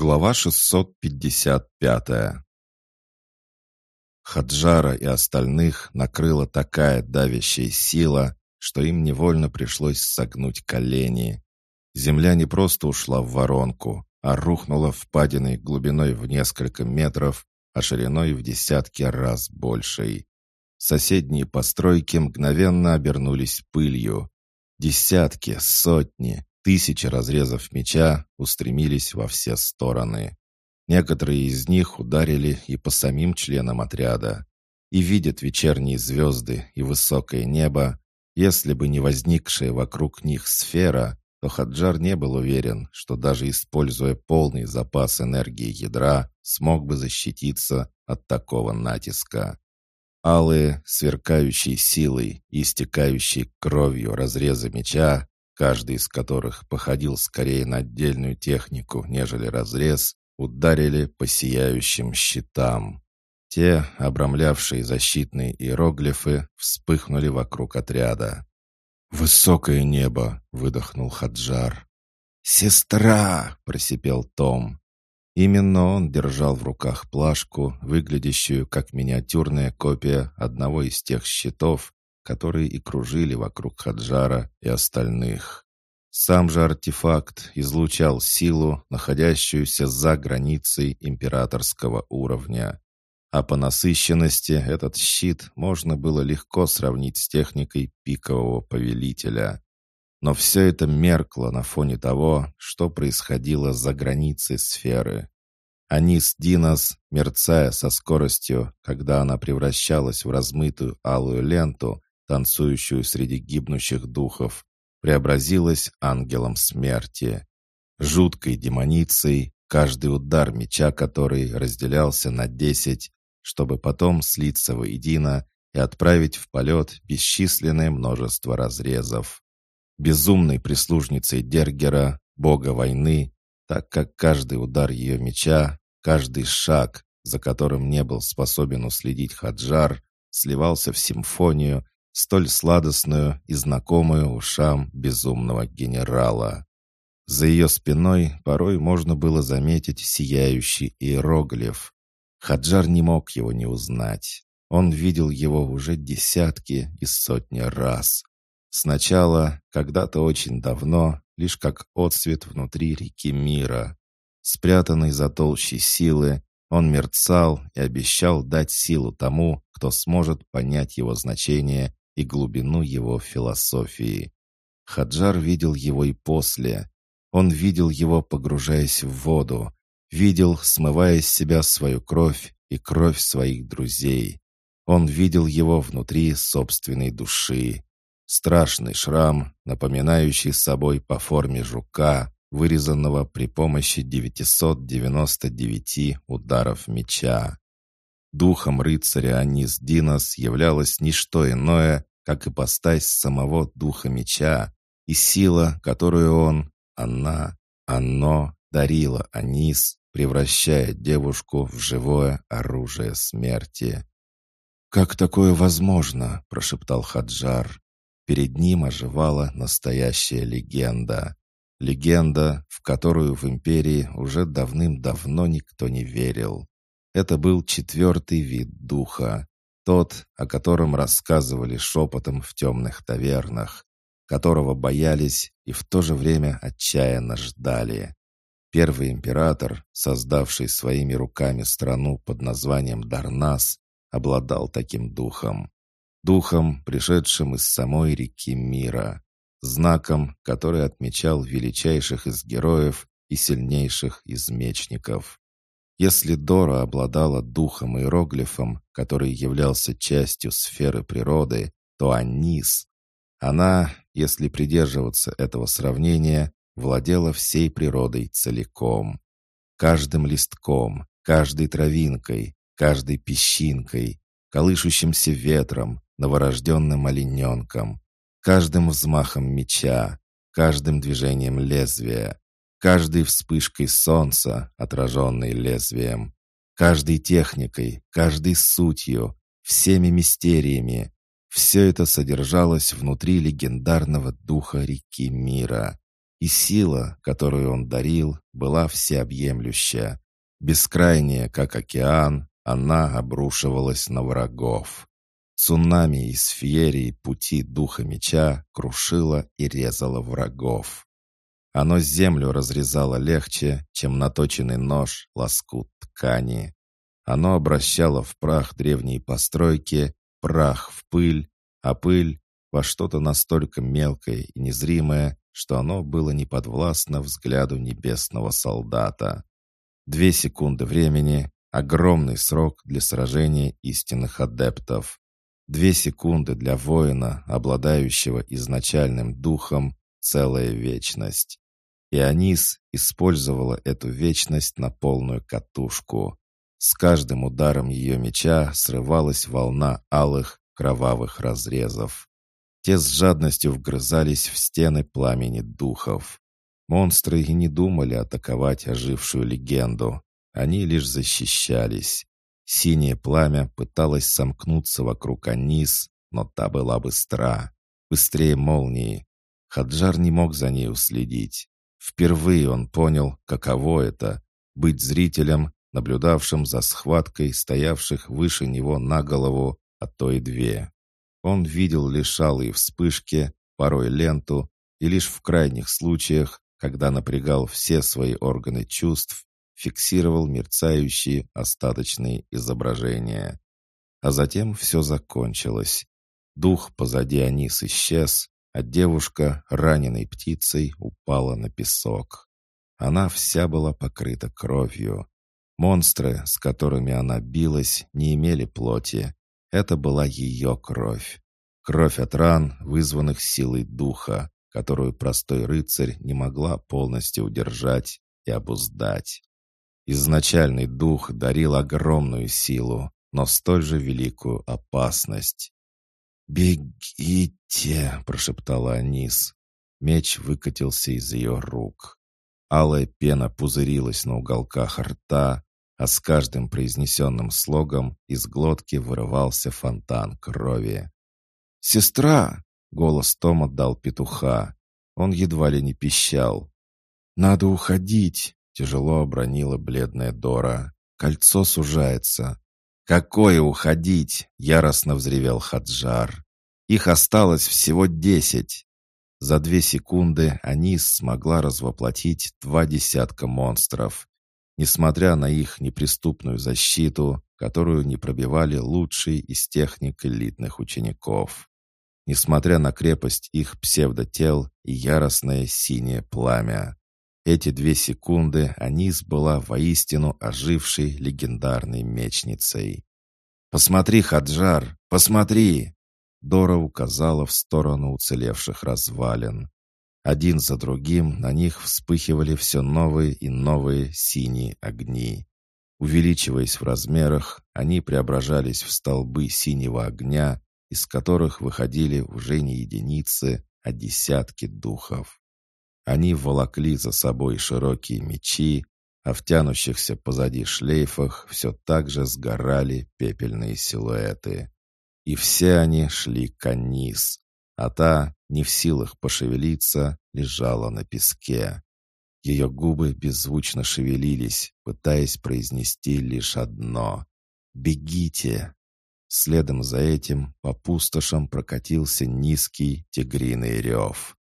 Глава 655 Хаджара и остальных накрыла такая давящая сила, что им невольно пришлось согнуть колени. Земля не просто ушла в воронку, а рухнула впадиной глубиной в несколько метров, а шириной в десятки раз большей. Соседние постройки мгновенно обернулись пылью. Десятки, сотни, Тысячи разрезов меча устремились во все стороны. Некоторые из них ударили и по самим членам отряда. И видят вечерние звезды и высокое небо. Если бы не возникшая вокруг них сфера, то Хаджар не был уверен, что даже используя полный запас энергии ядра, смог бы защититься от такого натиска. Алые, сверкающие силой и истекающие кровью разрезы меча каждый из которых походил скорее на отдельную технику, нежели разрез, ударили по сияющим щитам. Те, обрамлявшие защитные иероглифы, вспыхнули вокруг отряда. «Высокое небо!» — выдохнул Хаджар. «Сестра!» — просипел Том. Именно он держал в руках плашку, выглядящую как миниатюрная копия одного из тех щитов, которые и кружили вокруг Хаджара и остальных. Сам же артефакт излучал силу, находящуюся за границей императорского уровня. А по насыщенности этот щит можно было легко сравнить с техникой пикового повелителя. Но все это меркло на фоне того, что происходило за границей сферы. Анис Динос, мерцая со скоростью, когда она превращалась в размытую алую ленту, танцующую среди гибнущих духов, преобразилась ангелом смерти. Жуткой демоницей, каждый удар меча которой разделялся на десять, чтобы потом слиться воедино и отправить в полет бесчисленное множество разрезов. Безумной прислужницей Дергера, бога войны, так как каждый удар ее меча, каждый шаг, за которым не был способен уследить Хаджар, сливался в симфонию, столь сладостную и знакомую ушам безумного генерала. За ее спиной порой можно было заметить сияющий иероглиф. Хаджар не мог его не узнать. Он видел его уже десятки и сотни раз. Сначала, когда-то очень давно, лишь как отсвет внутри реки мира. Спрятанный за толщей силы, он мерцал и обещал дать силу тому, кто сможет понять его значение и глубину его философии. Хаджар видел его и после. Он видел его, погружаясь в воду, видел, смывая с себя свою кровь и кровь своих друзей. Он видел его внутри собственной души. Страшный шрам, напоминающий собой по форме жука, вырезанного при помощи 999 ударов меча. Духом рыцаря Анис Динос являлось не что иное, как и постась самого духа меча, и сила, которую он, она, оно дарила Анис, превращая девушку в живое оружие смерти. «Как такое возможно?» — прошептал Хаджар. Перед ним оживала настоящая легенда. Легенда, в которую в империи уже давным-давно никто не верил. Это был четвертый вид духа, тот, о котором рассказывали шепотом в темных тавернах, которого боялись и в то же время отчаянно ждали. Первый император, создавший своими руками страну под названием Дарнас, обладал таким духом. Духом, пришедшим из самой реки мира. Знаком, который отмечал величайших из героев и сильнейших из мечников. Если Дора обладала духом иероглифом, который являлся частью сферы природы, то Анис, она, если придерживаться этого сравнения, владела всей природой целиком. Каждым листком, каждой травинкой, каждой песчинкой, колышущимся ветром, новорожденным олененком, каждым взмахом меча, каждым движением лезвия, каждой вспышкой солнца, отраженной лезвием, каждой техникой, каждой сутью, всеми мистериями. Все это содержалось внутри легендарного духа реки мира. И сила, которую он дарил, была всеобъемлющая. Бескрайняя, как океан, она обрушивалась на врагов. Цунами из феерии пути духа меча крушила и резала врагов. Оно землю разрезало легче, чем наточенный нож лоскут ткани. Оно обращало в прах древние постройки, прах в пыль, а пыль во что-то настолько мелкое и незримое, что оно было неподвластно взгляду небесного солдата. Две секунды времени — огромный срок для сражения истинных адептов. Две секунды для воина, обладающего изначальным духом, целая вечность. И Анис использовала эту вечность на полную катушку. С каждым ударом ее меча срывалась волна алых, кровавых разрезов. Те с жадностью вгрызались в стены пламени духов. Монстры и не думали атаковать ожившую легенду. Они лишь защищались. Синее пламя пыталось сомкнуться вокруг Анис, но та была быстра. Быстрее молнии. Хаджар не мог за ней уследить. Впервые он понял, каково это — быть зрителем, наблюдавшим за схваткой стоявших выше него на голову, а то и две. Он видел лишь алые вспышки, порой ленту, и лишь в крайних случаях, когда напрягал все свои органы чувств, фиксировал мерцающие остаточные изображения. А затем все закончилось. Дух позади Анис исчез, а девушка, раненой птицей, упала на песок. Она вся была покрыта кровью. Монстры, с которыми она билась, не имели плоти. Это была ее кровь. Кровь от ран, вызванных силой духа, которую простой рыцарь не могла полностью удержать и обуздать. Изначальный дух дарил огромную силу, но столь же великую опасность. «Бегите!» — прошептала Анис. Меч выкатился из ее рук. Алая пена пузырилась на уголках рта, а с каждым произнесенным слогом из глотки вырывался фонтан крови. «Сестра!» — голос Тома дал петуха. Он едва ли не пищал. «Надо уходить!» — тяжело обронила бледная Дора. «Кольцо сужается». «Какое уходить?» — яростно взревел Хаджар. «Их осталось всего десять». За две секунды Анис смогла развоплотить два десятка монстров. Несмотря на их неприступную защиту, которую не пробивали лучшие из техник элитных учеников несмотря на крепость их псевдотел и яростное синее пламя. Эти две секунды Анис была воистину ожившей легендарной мечницей. «Посмотри, Хаджар, посмотри!» Дора указала в сторону уцелевших развалин. Один за другим на них вспыхивали все новые и новые синие огни. Увеличиваясь в размерах, они преображались в столбы синего огня, из которых выходили уже не единицы, а десятки духов. Они волокли за собой широкие мечи, а в тянущихся позади шлейфах все так же сгорали пепельные силуэты. И все они шли к Анис, а та, не в силах пошевелиться, лежала на песке. Ее губы беззвучно шевелились, пытаясь произнести лишь одно «Бегите!». Следом за этим по пустошам прокатился низкий тигриный рев.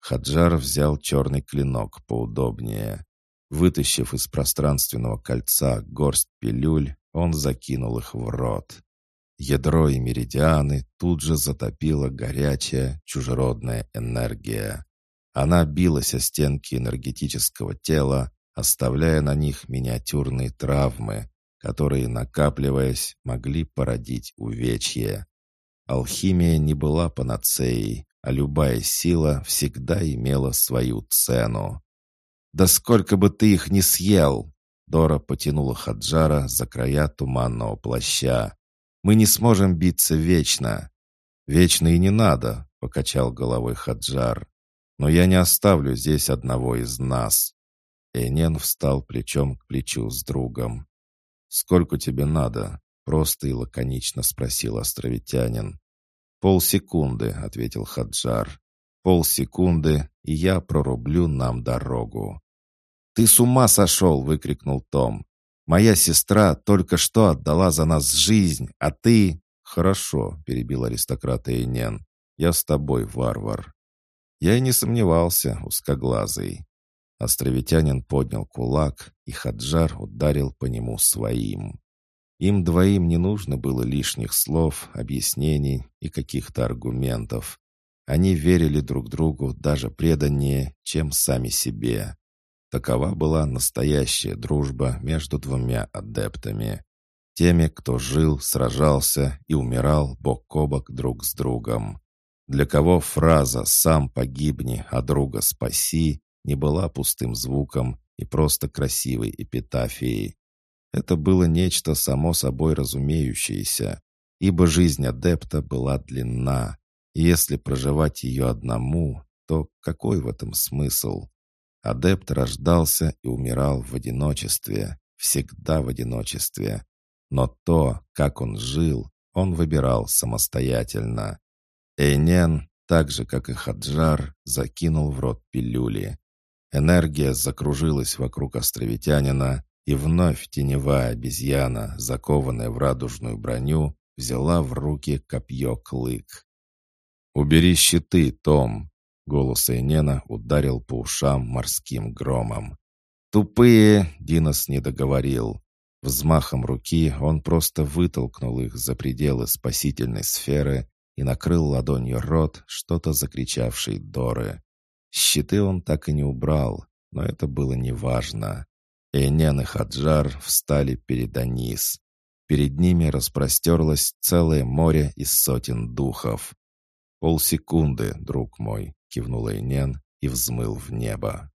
Хаджар взял черный клинок поудобнее. Вытащив из пространственного кольца горсть пилюль, он закинул их в рот. Ядро и меридианы тут же затопила горячая, чужеродная энергия. Она билась о стенки энергетического тела, оставляя на них миниатюрные травмы, которые, накапливаясь, могли породить увечье. Алхимия не была панацеей, а любая сила всегда имела свою цену. «Да сколько бы ты их не съел!» Дора потянула Хаджара за края туманного плаща. «Мы не сможем биться вечно!» «Вечно и не надо!» — покачал головой Хаджар. «Но я не оставлю здесь одного из нас!» Энен встал плечом к плечу с другом. «Сколько тебе надо?» — просто и лаконично спросил островитянин. «Полсекунды», — ответил Хаджар. Полсекунды, и я прорублю нам дорогу. «Ты с ума сошел!» — выкрикнул Том. «Моя сестра только что отдала за нас жизнь, а ты...» «Хорошо», — перебил аристократ Эйнен. «Я с тобой, варвар». Я и не сомневался, узкоглазый. Островитянин поднял кулак, и Хаджар ударил по нему своим. Им двоим не нужно было лишних слов, объяснений и каких-то аргументов. Они верили друг другу даже преданнее, чем сами себе. Такова была настоящая дружба между двумя адептами. Теми, кто жил, сражался и умирал бок о бок друг с другом. Для кого фраза «сам погибни, а друга спаси» не была пустым звуком и просто красивой эпитафией. Это было нечто само собой разумеющееся, ибо жизнь адепта была длинна, и если проживать ее одному, то какой в этом смысл? Адепт рождался и умирал в одиночестве, всегда в одиночестве. Но то, как он жил, он выбирал самостоятельно. Эйнен, так же, как и Хаджар, закинул в рот пилюли. Энергия закружилась вокруг островитянина, и вновь теневая обезьяна, закованная в радужную броню, взяла в руки копье-клык. «Убери щиты, Том!» — голос Эйнена ударил по ушам морским громом. «Тупые!» — Динос не договорил. Взмахом руки он просто вытолкнул их за пределы спасительной сферы и накрыл ладонью рот что-то закричавшей Доры. Щиты он так и не убрал, но это было неважно. Эйнен и Хаджар встали перед Анис. Перед ними распростерлось целое море из сотен духов. «Полсекунды, друг мой», — кивнул Эйнен и взмыл в небо.